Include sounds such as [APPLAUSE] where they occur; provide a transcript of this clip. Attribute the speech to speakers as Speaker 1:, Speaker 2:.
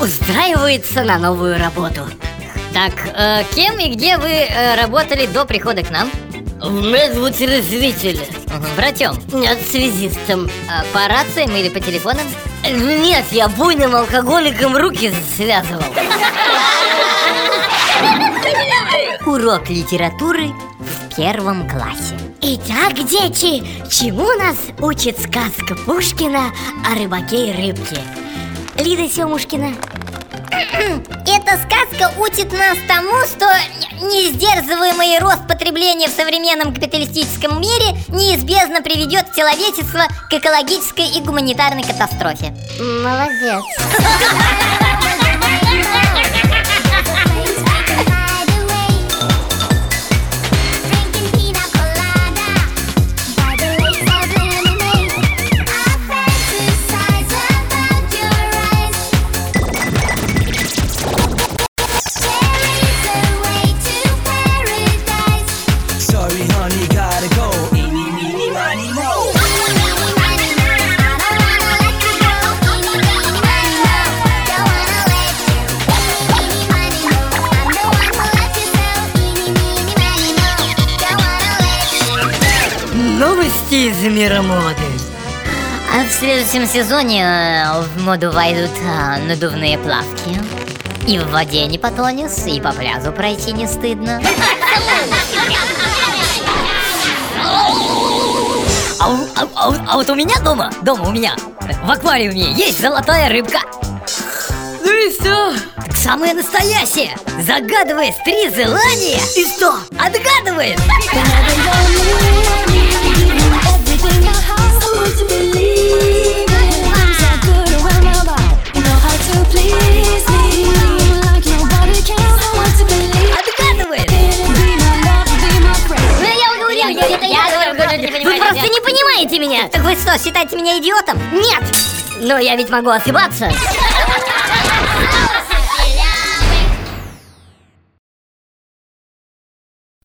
Speaker 1: устроиться на новую работу.
Speaker 2: Так, э, кем и где вы э, работали до прихода к нам?
Speaker 1: В медзвучеразвителе.
Speaker 2: Угу, врачом.
Speaker 1: Нет, связистом.
Speaker 2: А, по рациям или по телефонам?
Speaker 1: Нет, я буйным алкоголиком руки связывал.
Speaker 2: Урок литературы в первом классе.
Speaker 3: Итак, дети, чему нас учит сказка Пушкина о рыбаке и рыбке? Лида Семушкина.
Speaker 4: Эта сказка учит нас тому, что неиздерживаемый рост потребления в современном капиталистическом мире неизбежно приведет человечество к экологической и гуманитарной катастрофе.
Speaker 3: Молодец. [LAUGHS]
Speaker 1: Новости из мира моды.
Speaker 2: А в следующем сезоне э, в моду войдут э, надувные плавки. И в воде не потонешь, и по пляжу пройти не стыдно.
Speaker 1: А, а, а а вот у меня дома, дома у меня, в аквариуме есть золотая рыбка. Ну и все. Так самое настоящее. Загадываешь три желания. И что? Отгадывает.
Speaker 4: Это я
Speaker 1: Вы просто не понимаете меня. Так вы что, считаете меня идиотом? Нет. Но я ведь могу ошибаться.